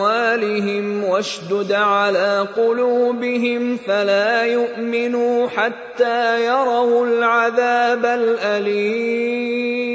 أَمْوَالِهِمْ وَاشْدُدْ عَلَىٰ قُلُوبِهِمْ فَلَا يُؤْمِنُوا حَتَّىٰ يَرَوُا الْعَذَابَ الْأَلِيمَ.